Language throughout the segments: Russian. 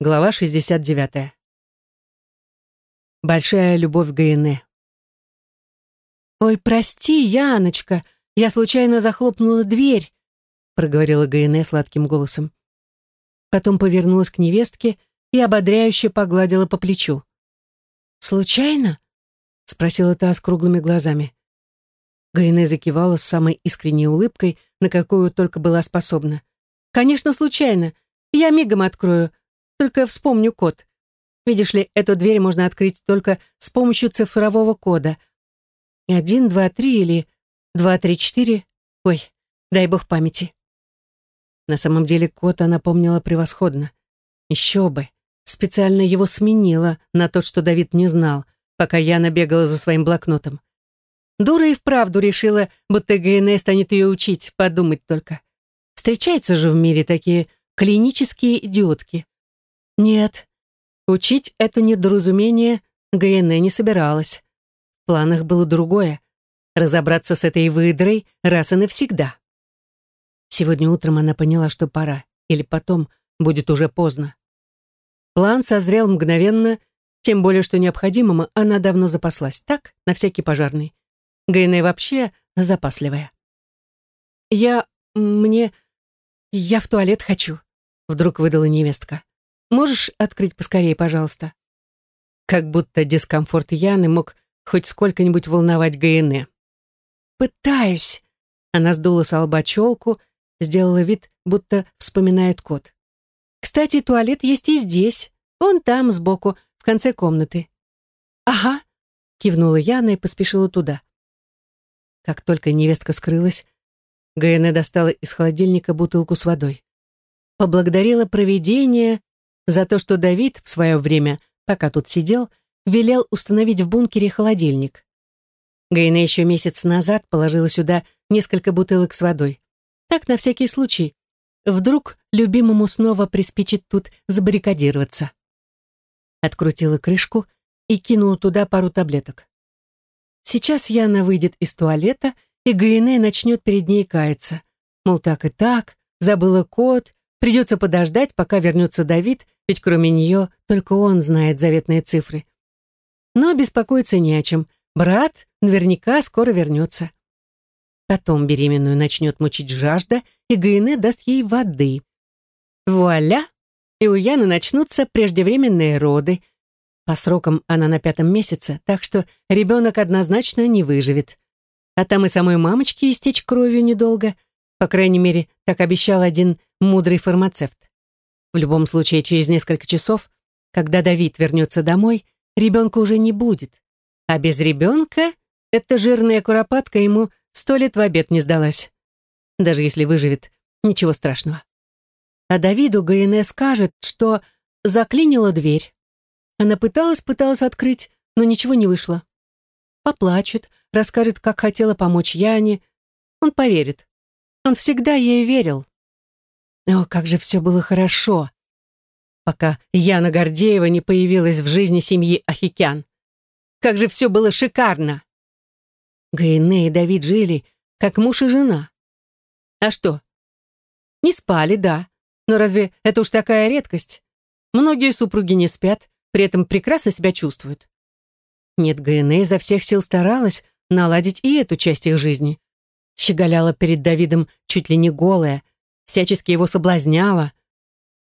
Глава 69. Большая любовь Гаене. «Ой, прости, Яночка, я случайно захлопнула дверь», проговорила Гаене сладким голосом. Потом повернулась к невестке и ободряюще погладила по плечу. «Случайно?» спросила та с круглыми глазами. Гаене закивала с самой искренней улыбкой, на какую только была способна. «Конечно, случайно. Я мигом открою. Только вспомню код. Видишь ли, эту дверь можно открыть только с помощью цифрового кода. Один, два, три или два, три, четыре. Ой, дай бог памяти. На самом деле код она помнила превосходно. Еще бы. Специально его сменила на тот, что Давид не знал, пока Яна бегала за своим блокнотом. Дура и вправду решила, будто ГНС э станет ее учить, подумать только. Встречаются же в мире такие клинические идиотки. Нет, учить это недоразумение ГНЭ не собиралась. В планах было другое — разобраться с этой выдрой раз и навсегда. Сегодня утром она поняла, что пора, или потом будет уже поздно. План созрел мгновенно, тем более, что необходимым она давно запаслась, так, на всякий пожарный. ГНЭ вообще запасливая. «Я... мне... я в туалет хочу», — вдруг выдала невестка. Можешь открыть поскорее, пожалуйста?» Как будто дискомфорт Яны мог хоть сколько-нибудь волновать ГНЭ. «Пытаюсь!» Она сдула с лба челку, сделала вид, будто вспоминает кот. «Кстати, туалет есть и здесь, вон там, сбоку, в конце комнаты». «Ага», — кивнула Яна и поспешила туда. Как только невестка скрылась, ГНЭ достала из холодильника бутылку с водой. Поблагодарила провидение за то, что Давид в свое время, пока тут сидел, велел установить в бункере холодильник. Гейна еще месяц назад положила сюда несколько бутылок с водой. Так, на всякий случай. Вдруг любимому снова приспичит тут забаррикадироваться. Открутила крышку и кинула туда пару таблеток. Сейчас Яна выйдет из туалета, и Гайне начнет перед ней каяться. Мол, так и так, забыла код, придется подождать, пока вернется Давид ведь кроме нее только он знает заветные цифры. Но беспокоиться не о чем. Брат наверняка скоро вернется. Потом беременную начнет мучить жажда, и Гайне даст ей воды. Вуаля! И у Яны начнутся преждевременные роды. По срокам она на пятом месяце, так что ребенок однозначно не выживет. А там и самой мамочке истечь кровью недолго. По крайней мере, так обещал один мудрый фармацевт. В любом случае, через несколько часов, когда Давид вернется домой, ребенка уже не будет. А без ребенка эта жирная куропатка ему сто лет в обед не сдалась. Даже если выживет, ничего страшного. А Давиду ГНС скажет, что заклинила дверь. Она пыталась-пыталась открыть, но ничего не вышло. Поплачет, расскажет, как хотела помочь Яне. Он поверит. Он всегда ей верил. О, как же все было хорошо, пока Яна Гордеева не появилась в жизни семьи Ахикян. Как же все было шикарно! Гайне и Давид жили, как муж и жена. А что? Не спали, да. Но разве это уж такая редкость? Многие супруги не спят, при этом прекрасно себя чувствуют. Нет, Гайне изо всех сил старалась наладить и эту часть их жизни. Щеголяла перед Давидом чуть ли не голая, всячески его соблазняла,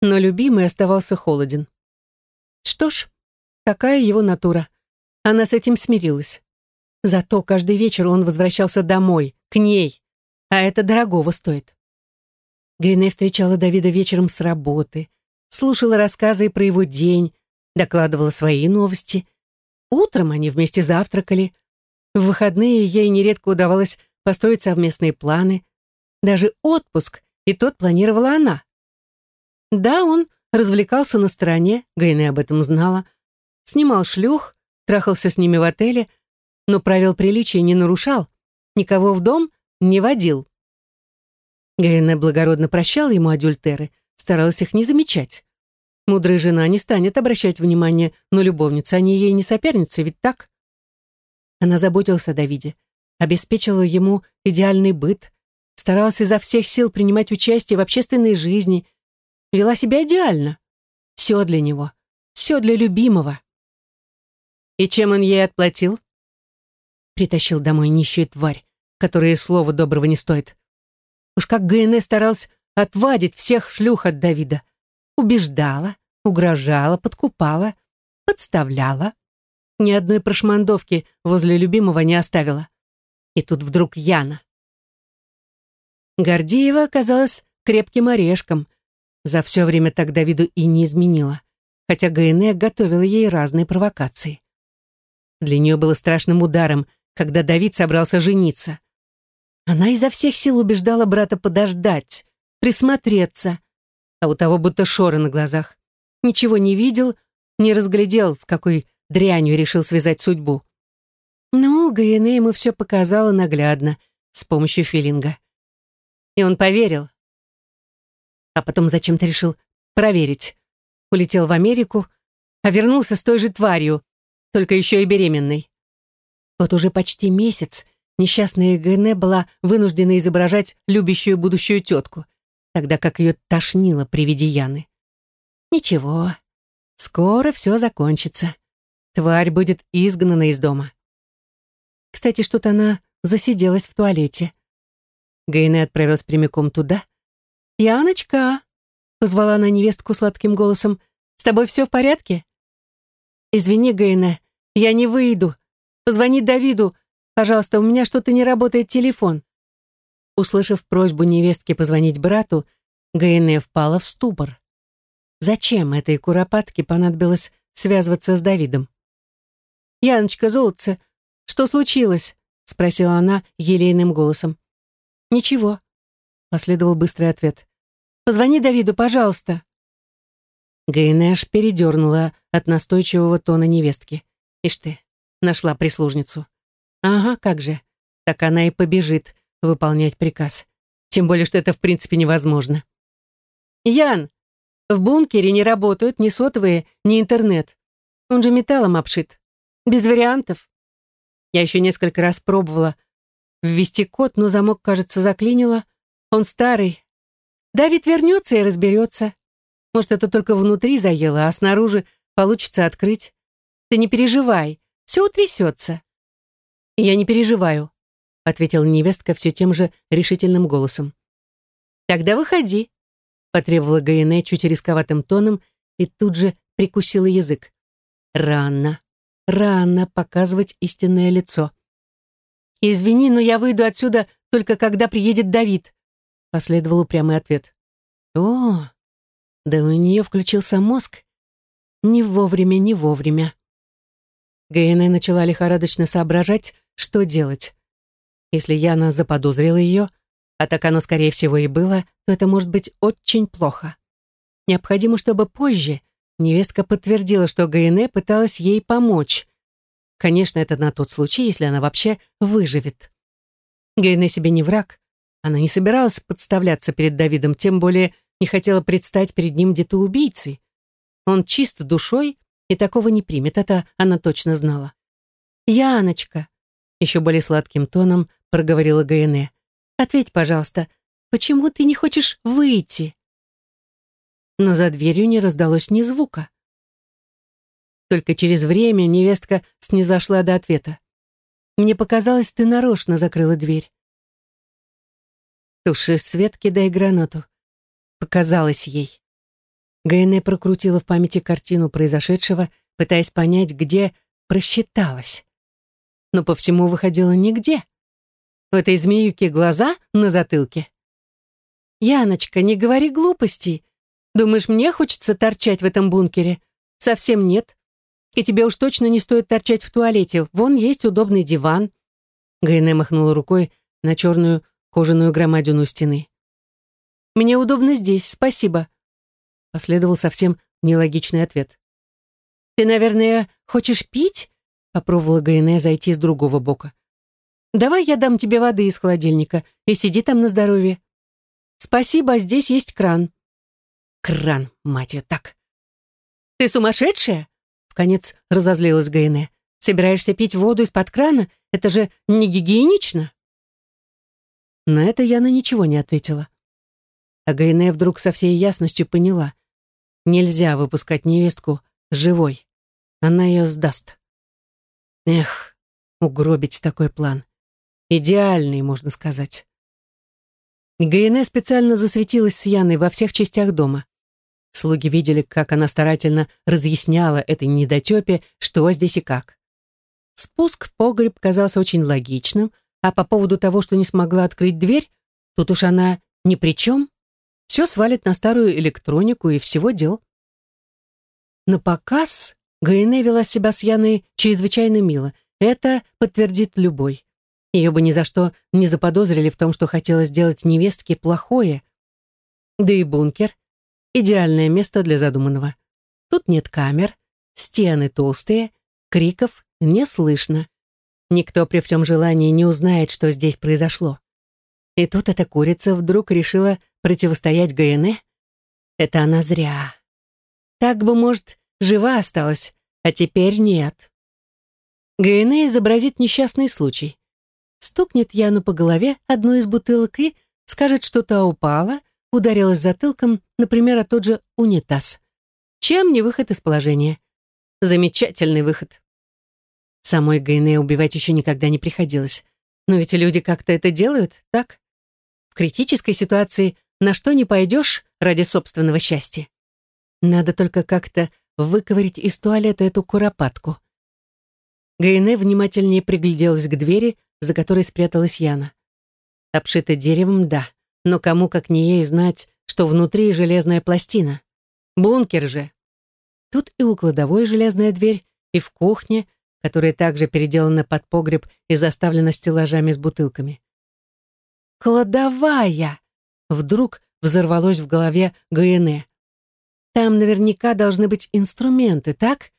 но любимый оставался холоден. Что ж, такая его натура. Она с этим смирилась. Зато каждый вечер он возвращался домой, к ней, а это дорогого стоит. Гейне встречала Давида вечером с работы, слушала рассказы про его день, докладывала свои новости. Утром они вместе завтракали. В выходные ей нередко удавалось построить совместные планы. Даже отпуск и тот планировала она. Да, он развлекался на стороне, Гайне об этом знала, снимал шлюх, трахался с ними в отеле, но правил приличия не нарушал, никого в дом не водил. Гайне благородно прощал ему адюльтеры, старалась их не замечать. Мудрая жена не станет обращать внимание на любовницу, они ей не соперницы, ведь так? Она заботилась о Давиде, обеспечила ему идеальный быт, старалась изо всех сил принимать участие в общественной жизни, вела себя идеально. Все для него. Все для любимого. И чем он ей отплатил? Притащил домой нищую тварь, которая слова доброго не стоит. Уж как ГНС старался отвадить всех шлюх от Давида. Убеждала, угрожала, подкупала, подставляла. Ни одной прошмандовки возле любимого не оставила. И тут вдруг Яна. Гордеева оказалась крепким орешком. За все время так Давиду и не изменила, хотя ГНЭ готовила ей разные провокации. Для нее было страшным ударом, когда Давид собрался жениться. Она изо всех сил убеждала брата подождать, присмотреться, а у того будто шоры на глазах. Ничего не видел, не разглядел, с какой дрянью решил связать судьбу. Ну, ГНЭ ему все показала наглядно, с помощью филинга. И он поверил. А потом зачем-то решил проверить. Улетел в Америку, а вернулся с той же тварью, только еще и беременной. Вот уже почти месяц несчастная Гене была вынуждена изображать любящую будущую тетку, тогда как ее тошнило при виде Яны. Ничего, скоро все закончится. Тварь будет изгнана из дома. Кстати, что-то она засиделась в туалете. Гейне отправилась прямиком туда. «Яночка!» — позвала она невестку сладким голосом. «С тобой все в порядке?» «Извини, Гейне, я не выйду. Позвони Давиду. Пожалуйста, у меня что-то не работает телефон». Услышав просьбу невестки позвонить брату, Гейне впала в ступор. Зачем этой куропатке понадобилось связываться с Давидом? «Яночка, золотце, что случилось?» — спросила она елейным голосом. «Ничего», — последовал быстрый ответ. «Позвони Давиду, пожалуйста». Гейнеш передернула от настойчивого тона невестки. Ишь ты, нашла прислужницу. Ага, как же. Так она и побежит выполнять приказ. Тем более, что это в принципе невозможно. Ян, в бункере не работают ни сотовые, ни интернет. Он же металлом обшит. Без вариантов. Я еще несколько раз пробовала ввести код, но замок, кажется, заклинило. Он старый. Давид вернется и разберется. Может, это только внутри заело, а снаружи получится открыть. Ты не переживай, все утрясется. Я не переживаю, ответила невестка все тем же решительным голосом. Тогда выходи, потребовала Гаине чуть рисковатым тоном и тут же прикусила язык. Рано. Рано показывать истинное лицо. «Извини, но я выйду отсюда только когда приедет Давид», последовал упрямый ответ. «О, да у нее включился мозг. Не вовремя, не вовремя». Гейне начала лихорадочно соображать, что делать. Если Яна заподозрила ее, а так оно, скорее всего, и было, то это может быть очень плохо. Необходимо, чтобы позже Невестка подтвердила, что Гайне пыталась ей помочь. Конечно, это на тот случай, если она вообще выживет. Гайне себе не враг. Она не собиралась подставляться перед Давидом, тем более не хотела предстать перед ним где-то убийцей. Он чист душой и такого не примет, это она точно знала. «Яночка», — еще более сладким тоном проговорила Гайне, «ответь, пожалуйста, почему ты не хочешь выйти?» но за дверью не раздалось ни звука. Только через время невестка снизошла до ответа. «Мне показалось, ты нарочно закрыла дверь». «Туши свет, кидай гранату». Показалось ей. Гайне прокрутила в памяти картину произошедшего, пытаясь понять, где просчиталась. Но по всему выходило нигде. У этой змеюки глаза на затылке. «Яночка, не говори глупостей», Думаешь, мне хочется торчать в этом бункере? Совсем нет. И тебе уж точно не стоит торчать в туалете. Вон есть удобный диван. Гайне махнула рукой на черную кожаную громадину стены. «Мне удобно здесь, спасибо», — последовал совсем нелогичный ответ. «Ты, наверное, хочешь пить?» — попробовала Гайне зайти с другого бока. «Давай я дам тебе воды из холодильника и сиди там на здоровье. Спасибо, здесь есть кран». Кран, мать ее, так. Ты сумасшедшая? Вконец разозлилась Гайне. Собираешься пить воду из-под крана? Это же не гигиенично. На это Яна ничего не ответила. А Гайне вдруг со всей ясностью поняла. Нельзя выпускать невестку живой. Она ее сдаст. Эх, угробить такой план. Идеальный, можно сказать. Гайне специально засветилась с Яной во всех частях дома. Слуги видели, как она старательно разъясняла этой недотепе, что здесь и как. Спуск в погреб казался очень логичным, а по поводу того, что не смогла открыть дверь, тут уж она ни при чем. Все свалит на старую электронику и всего дел. На показ Гайне вела себя с Яной чрезвычайно мило. Это подтвердит любой. Ее бы ни за что не заподозрили в том, что хотела сделать невестке плохое. Да и бункер — идеальное место для задуманного. Тут нет камер, стены толстые, криков не слышно. Никто при всем желании не узнает, что здесь произошло. И тут эта курица вдруг решила противостоять Гайене. Это она зря. Так бы, может, жива осталась, а теперь нет. Гайне изобразит несчастный случай. Стукнет Яну по голове одной из бутылок и скажет, что та упала, ударилась затылком, например, о тот же унитаз. Чем не выход из положения? Замечательный выход. Самой Гайне убивать еще никогда не приходилось. Но ведь люди как-то это делают, так? В критической ситуации на что не пойдешь ради собственного счастья. Надо только как-то выковырить из туалета эту куропатку. Гайне внимательнее пригляделась к двери, за которой спряталась Яна. Обшита деревом, да, но кому, как не ей, знать, что внутри железная пластина. Бункер же. Тут и у кладовой железная дверь, и в кухне, которая также переделана под погреб и заставлена стеллажами с бутылками. «Кладовая!» Вдруг взорвалось в голове Гайене. Там наверняка должны быть инструменты, так?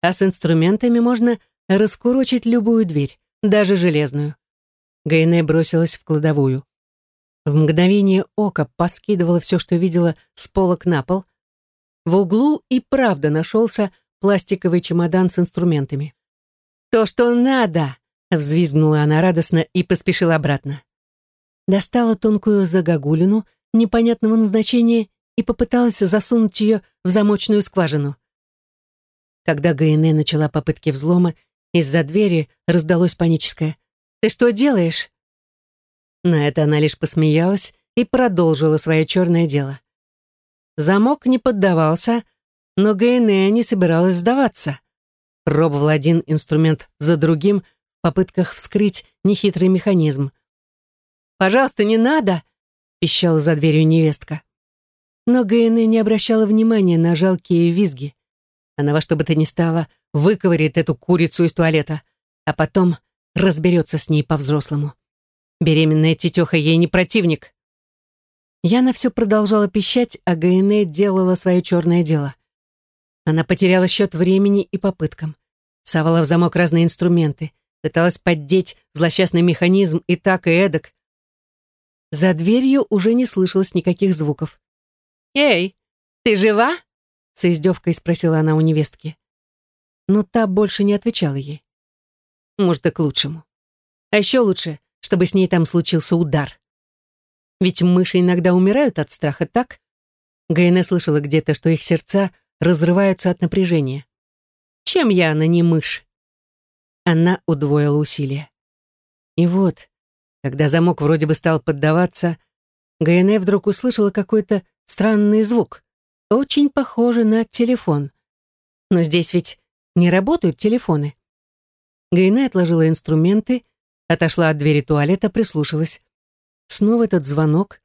А с инструментами можно раскурочить любую дверь, даже железную. Гайне бросилась в кладовую. В мгновение ока поскидывала все, что видела, с полок на пол. В углу и правда нашелся пластиковый чемодан с инструментами. «То, что надо!» — взвизгнула она радостно и поспешила обратно. Достала тонкую загогулину непонятного назначения и попыталась засунуть ее в замочную скважину. Когда Гайне начала попытки взлома, из-за двери раздалось паническое «Ты что делаешь?» На это она лишь посмеялась и продолжила свое черное дело. Замок не поддавался, но Гайне не собиралась сдаваться. Пробовал один инструмент за другим в попытках вскрыть нехитрый механизм. «Пожалуйста, не надо!» — пищала за дверью невестка. Но Гайне не обращала внимания на жалкие визги. Она во что бы то ни стало выковырит эту курицу из туалета, а потом разберется с ней по-взрослому. Беременная тетеха ей не противник. Яна все продолжала пищать, а Гайне делала свое черное дело. Она потеряла счет времени и попыткам. Совала в замок разные инструменты, пыталась поддеть злосчастный механизм и так, и эдак. За дверью уже не слышалось никаких звуков. «Эй, ты жива?» — с издевкой спросила она у невестки. Но та больше не отвечала ей. Может, и к лучшему. А еще лучше, чтобы с ней там случился удар. Ведь мыши иногда умирают от страха, так? Гайне слышала где-то, что их сердца разрываются от напряжения. Чем я, она не мышь? Она удвоила усилия. И вот, когда замок вроде бы стал поддаваться, Гайне вдруг услышала какой-то странный звук, очень похожий на телефон. Но здесь ведь не работают телефоны. Гайне отложила инструменты, отошла от двери туалета, прислушалась. Снова этот звонок.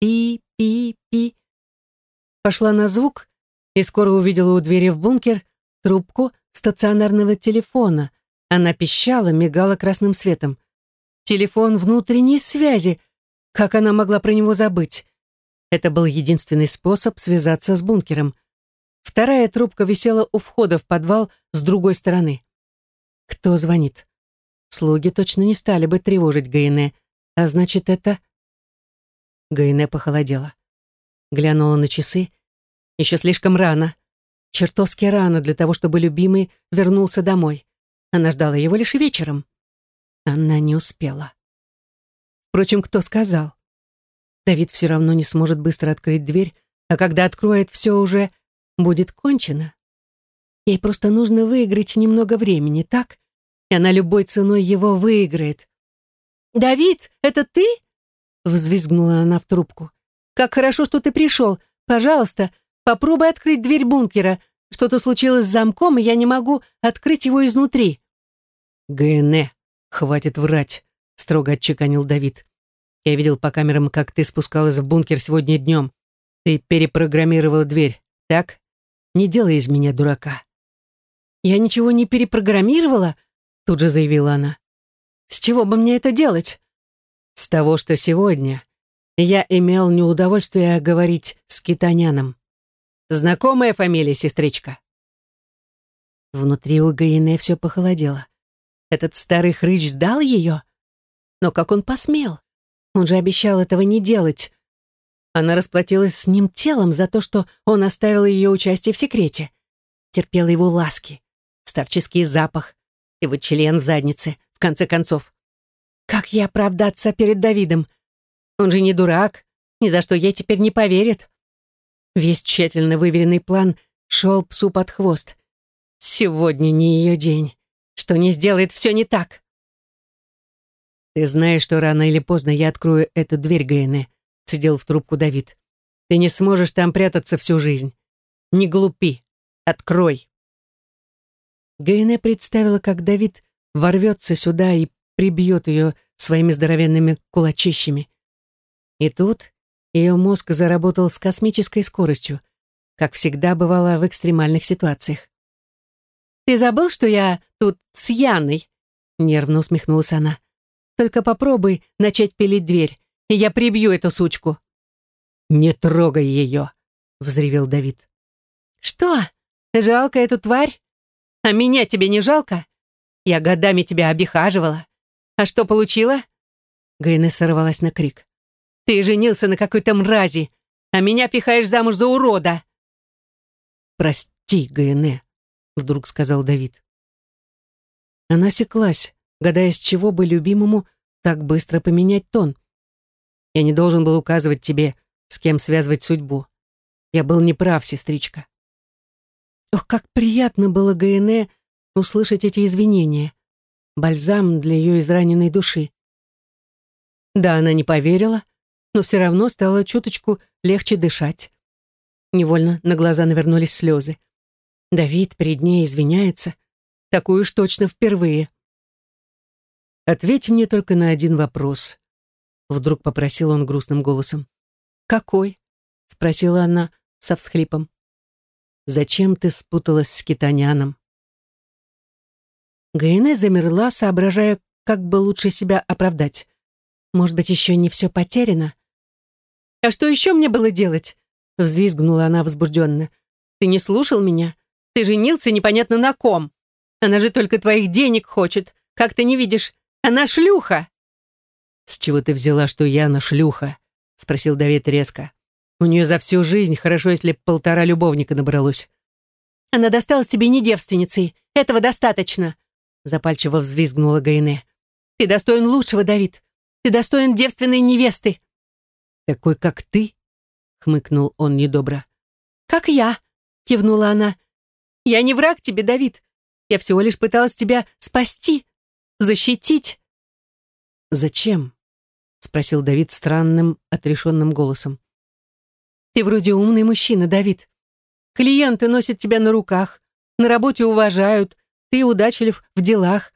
Пи-пи-пи. Пошла на звук и скоро увидела у двери в бункер трубку стационарного телефона. Она пищала, мигала красным светом. Телефон внутренней связи. Как она могла про него забыть? Это был единственный способ связаться с бункером. Вторая трубка висела у входа в подвал с другой стороны. Кто звонит? Слуги точно не стали бы тревожить Гайне, а значит, это... Гайне похолодела. Глянула на часы. Еще слишком рано. Чертовски рано для того, чтобы любимый вернулся домой. Она ждала его лишь вечером. Она не успела. Впрочем, кто сказал? Давид все равно не сможет быстро открыть дверь, а когда откроет, все уже будет кончено. Ей просто нужно выиграть немного времени, так? И она любой ценой его выиграет. «Давид, это ты?» — взвизгнула она в трубку. «Как хорошо, что ты пришел. Пожалуйста, попробуй открыть дверь бункера. Что-то случилось с замком, и я не могу открыть его изнутри». «ГНЭ, хватит врать», — строго отчеканил Давид. «Я видел по камерам, как ты спускалась в бункер сегодня днем. Ты перепрограммировала дверь, так? Не делай из меня дурака». «Я ничего не перепрограммировала», — тут же заявила она. «С чего бы мне это делать?» «С того, что сегодня я имел неудовольствие говорить с китаняном. Знакомая фамилия, сестричка?» Внутри у Гаине все похолодело. Этот старый хрыч сдал ее? Но как он посмел? Он же обещал этого не делать. Она расплатилась с ним телом за то, что он оставил ее участие в секрете. Терпела его ласки старческий запах, его член в заднице, в конце концов. Как ей оправдаться перед Давидом? Он же не дурак, ни за что ей теперь не поверит. Весь тщательно выверенный план шел псу под хвост. Сегодня не ее день. Что не сделает, все не так. «Ты знаешь, что рано или поздно я открою эту дверь, Гайне», — цедил в трубку Давид. «Ты не сможешь там прятаться всю жизнь. Не глупи. Открой». Гейне представила, как Давид ворвется сюда и прибьет ее своими здоровенными кулачищами. И тут ее мозг заработал с космической скоростью, как всегда бывало в экстремальных ситуациях. «Ты забыл, что я тут с Яной?» — нервно усмехнулась она. «Только попробуй начать пилить дверь, и я прибью эту сучку». «Не трогай ее!» — взревел Давид. «Что? Жалко эту тварь? А меня тебе не жалко? Я годами тебя обихаживала. А что получила?» Гайне сорвалась на крик. «Ты женился на какой-то мрази, а меня пихаешь замуж за урода!» «Прости, Гайне», — вдруг сказал Давид. Она секлась, гадая, с чего бы любимому так быстро поменять тон. «Я не должен был указывать тебе, с кем связывать судьбу. Я был неправ, сестричка. Ох, как приятно было Гаэне услышать эти извинения. Бальзам для ее израненной души. Да, она не поверила, но все равно стало чуточку легче дышать. Невольно на глаза навернулись слезы. Давид перед ней извиняется. Такую уж точно впервые. «Ответь мне только на один вопрос», — вдруг попросил он грустным голосом. «Какой?» — спросила она со всхлипом. Зачем ты спуталась с китаняном?» Гайне замерла, соображая, как бы лучше себя оправдать. Может быть, еще не все потеряно? «А что еще мне было делать?» — взвизгнула она возбужденно. «Ты не слушал меня? Ты женился непонятно на ком. Она же только твоих денег хочет. Как ты не видишь? Она шлюха!» «С чего ты взяла, что Яна шлюха?» — спросил Давид резко. У нее за всю жизнь хорошо, если полтора любовника набралось. Она досталась тебе не девственницей. Этого достаточно. Запальчиво взвизгнула Гайне. Ты достоин лучшего, Давид. Ты достоин девственной невесты. Такой, как ты? Хмыкнул он недобро. Как я? Кивнула она. Я не враг тебе, Давид. Я всего лишь пыталась тебя спасти, защитить. Зачем? Спросил Давид странным, отрешенным голосом. Ты вроде умный мужчина, Давид. Клиенты носят тебя на руках, на работе уважают, ты удачлив в делах,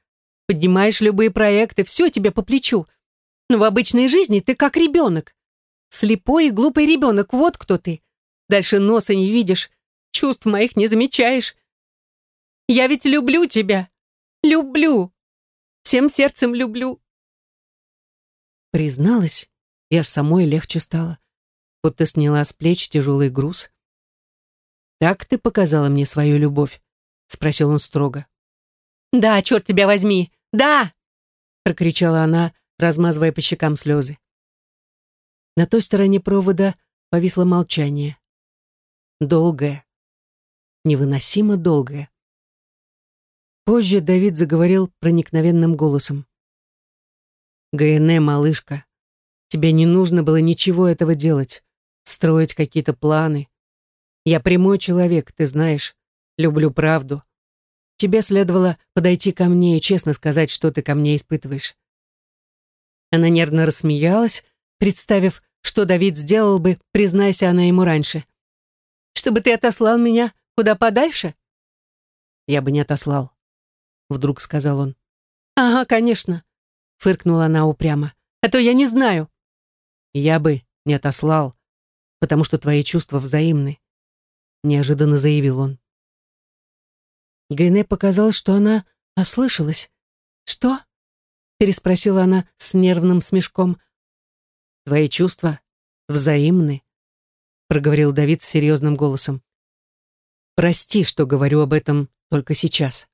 поднимаешь любые проекты, все тебе по плечу. Но в обычной жизни ты как ребенок. Слепой и глупый ребенок, вот кто ты. Дальше носа не видишь, чувств моих не замечаешь. Я ведь люблю тебя. Люблю. Всем сердцем люблю. Призналась, и аж самой легче стало будто сняла с плеч тяжелый груз. «Так ты показала мне свою любовь?» — спросил он строго. «Да, черт тебя возьми! Да!» — прокричала она, размазывая по щекам слезы. На той стороне провода повисло молчание. Долгое. Невыносимо долгое. Позже Давид заговорил проникновенным голосом. «ГНЭ, малышка, тебе не нужно было ничего этого делать строить какие-то планы. Я прямой человек, ты знаешь. Люблю правду. Тебе следовало подойти ко мне и честно сказать, что ты ко мне испытываешь. Она нервно рассмеялась, представив, что Давид сделал бы, признайся она ему раньше. «Чтобы ты отослал меня куда подальше?» «Я бы не отослал», — вдруг сказал он. «Ага, конечно», — фыркнула она упрямо. «А то я не знаю». «Я бы не отослал, потому что твои чувства взаимны», — неожиданно заявил он. Гайне показалось, что она ослышалась. «Что?» — переспросила она с нервным смешком. «Твои чувства взаимны», — проговорил Давид с серьезным голосом. «Прости, что говорю об этом только сейчас».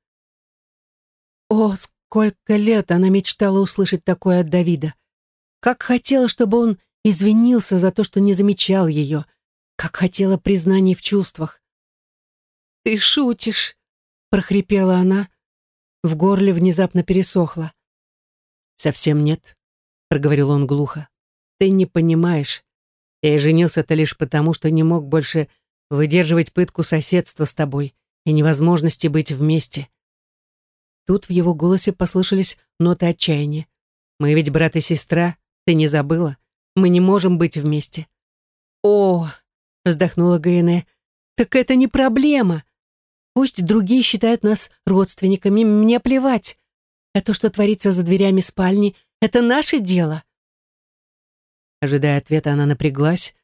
О, сколько лет она мечтала услышать такое от Давида. Как хотела, чтобы он извинился за то, что не замечал ее. Как хотела признаний в чувствах. «Ты шутишь», прохрипела она. В горле внезапно пересохло. «Совсем нет», — проговорил он глухо. «Ты не понимаешь. Я женился-то лишь потому, что не мог больше выдерживать пытку соседства с тобой и невозможности быть вместе». Тут в его голосе послышались ноты отчаяния. «Мы ведь брат и сестра, ты не забыла? Мы не можем быть вместе». «О!» — вздохнула Гайне. «Так это не проблема. Пусть другие считают нас родственниками, мне плевать. А то, что творится за дверями спальни, это наше дело. Ожидая ответа, она напряглась,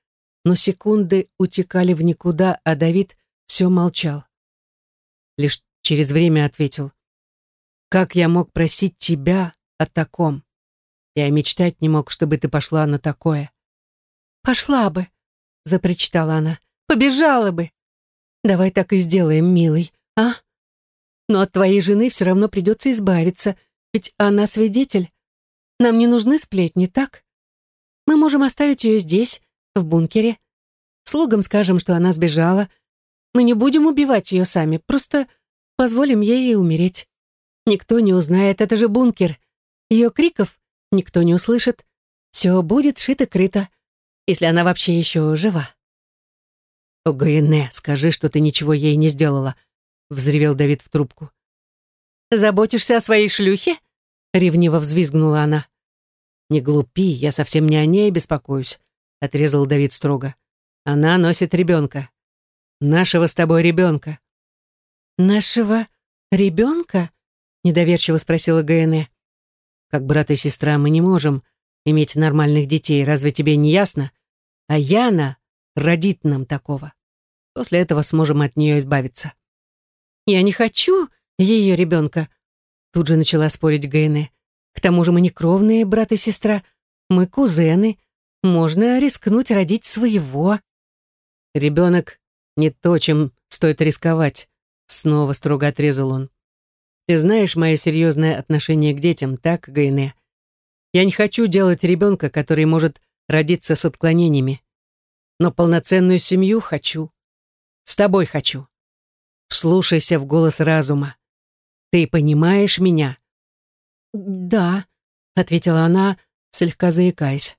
но секунды утекали в никуда, а Давид все молчал. Лишь через время ответил. «Как я мог просить тебя о таком? Я мечтать не мог, чтобы ты пошла на такое». «Пошла бы», — запричитала она, — «побежала бы». Давай так и сделаем, милый, а? Но от твоей жены все равно придется избавиться, ведь она свидетель. Нам не нужны сплетни, так? Мы можем оставить ее здесь, в бункере. Слугам скажем, что она сбежала. Мы не будем убивать ее сами, просто позволим ей умереть. Никто не узнает, это же бункер. Ее криков никто не услышит. Все будет шито-крыто, если она вообще еще жива. «О, Гаене, скажи, что ты ничего ей не сделала», — взревел Давид в трубку. «Заботишься о своей шлюхе?» — ревниво взвизгнула она. «Не глупи, я совсем не о ней беспокоюсь», — отрезал Давид строго. «Она носит ребенка. Нашего с тобой ребенка». «Нашего ребенка?» — недоверчиво спросила Гаене. «Как брат и сестра мы не можем иметь нормальных детей, разве тебе не ясно? А Яна родит нам такого. После этого сможем от нее избавиться. Я не хочу ее ребенка, тут же начала спорить Гейне. К тому же мы не кровные брат и сестра, мы кузены. Можно рискнуть родить своего. Ребенок не то, чем стоит рисковать, снова строго отрезал он. Ты знаешь мое серьезное отношение к детям, так, Гайне? Я не хочу делать ребенка, который может родиться с отклонениями но полноценную семью хочу. С тобой хочу. Вслушайся в голос разума. Ты понимаешь меня?» «Да», — ответила она, слегка заикаясь.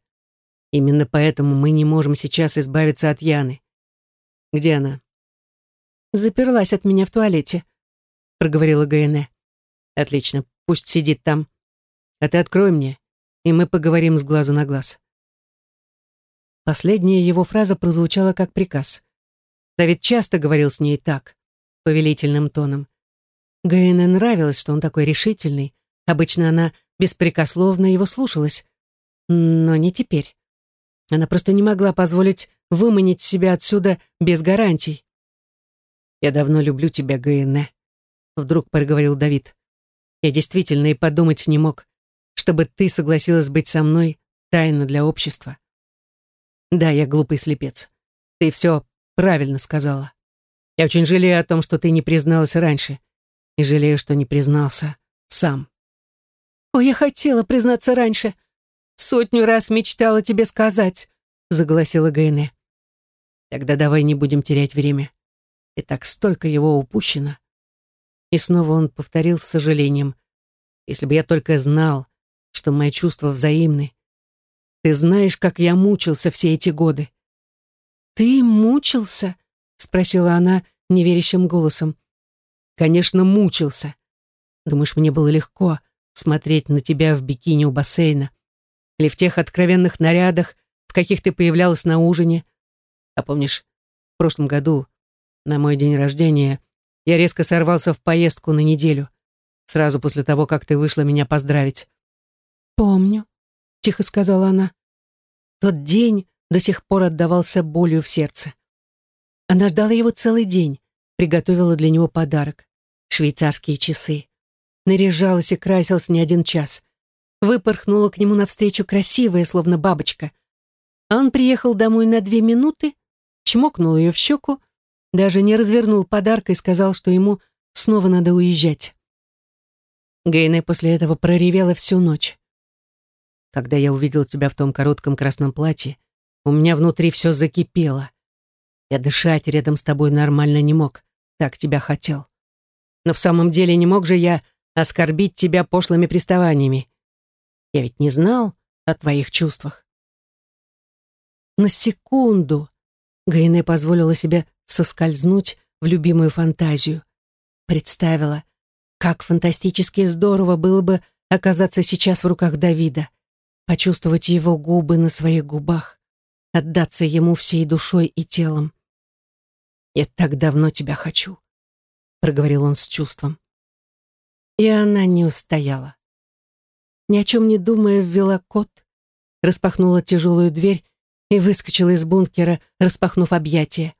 «Именно поэтому мы не можем сейчас избавиться от Яны. Где она?» «Заперлась от меня в туалете», — проговорила Гаэне. «Отлично, пусть сидит там. А ты открой мне, и мы поговорим с глазу на глаз». Последняя его фраза прозвучала как приказ. Давид часто говорил с ней так, повелительным тоном. Гаэне нравилось, что он такой решительный. Обычно она беспрекословно его слушалась. Но не теперь. Она просто не могла позволить выманить себя отсюда без гарантий. «Я давно люблю тебя, Гаэне», — вдруг проговорил Давид. «Я действительно и подумать не мог, чтобы ты согласилась быть со мной тайно для общества. Да, я глупый слепец. Ты все правильно сказала. Я очень жалею о том, что ты не призналась раньше. И жалею, что не признался сам. О, я хотела признаться раньше. Сотню раз мечтала тебе сказать, загласила Гайне. Тогда давай не будем терять время. И так столько его упущено. И снова он повторил с сожалением. Если бы я только знал, что мои чувства взаимны, ты знаешь, как я мучился все эти годы. Ты мучился? спросила она неверящим голосом. «Конечно, мучился. Думаешь, мне было легко смотреть на тебя в бикини у бассейна? Или в тех откровенных нарядах, в каких ты появлялась на ужине? А помнишь, в прошлом году, на мой день рождения, я резко сорвался в поездку на неделю, сразу после того, как ты вышла меня поздравить. «Помню», — тихо сказала она. Тот день до сих пор отдавался болью в сердце. Она ждала его целый день, приготовила для него подарок — швейцарские часы. Наряжалась и красилась не один час. Выпорхнула к нему навстречу красивая, словно бабочка. А он приехал домой на две минуты, чмокнул ее в щеку, даже не развернул подарка и сказал, что ему снова надо уезжать. Гейне после этого проревела всю ночь. Когда я увидел тебя в том коротком красном платье, у меня внутри все закипело. Я дышать рядом с тобой нормально не мог, так тебя хотел. Но в самом деле не мог же я оскорбить тебя пошлыми приставаниями. Я ведь не знал о твоих чувствах. На секунду Гайне позволила себе соскользнуть в любимую фантазию. Представила, как фантастически здорово было бы оказаться сейчас в руках Давида, почувствовать его губы на своих губах, отдаться ему всей душой и телом. «Я так давно тебя хочу», — проговорил он с чувством. И она не устояла. Ни о чем не думая, ввела код, распахнула тяжелую дверь и выскочила из бункера, распахнув объятия.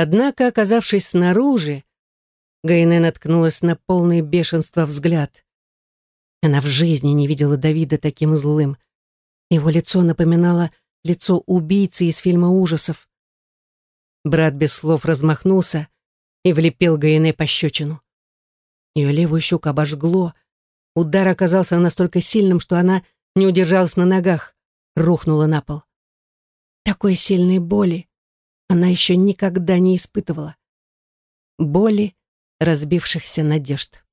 Однако, оказавшись снаружи, Гайне наткнулась на полный бешенства взгляд. Она в жизни не видела Давида таким злым. Его лицо напоминало лицо убийцы из фильма ужасов. Брат без слов размахнулся и влепил Гайне пощечину. Ее левую щеку обожгло. Удар оказался настолько сильным, что она не удержалась на ногах, рухнула на пол. Такой сильной боли она еще никогда не испытывала. Боли разбившихся надежд.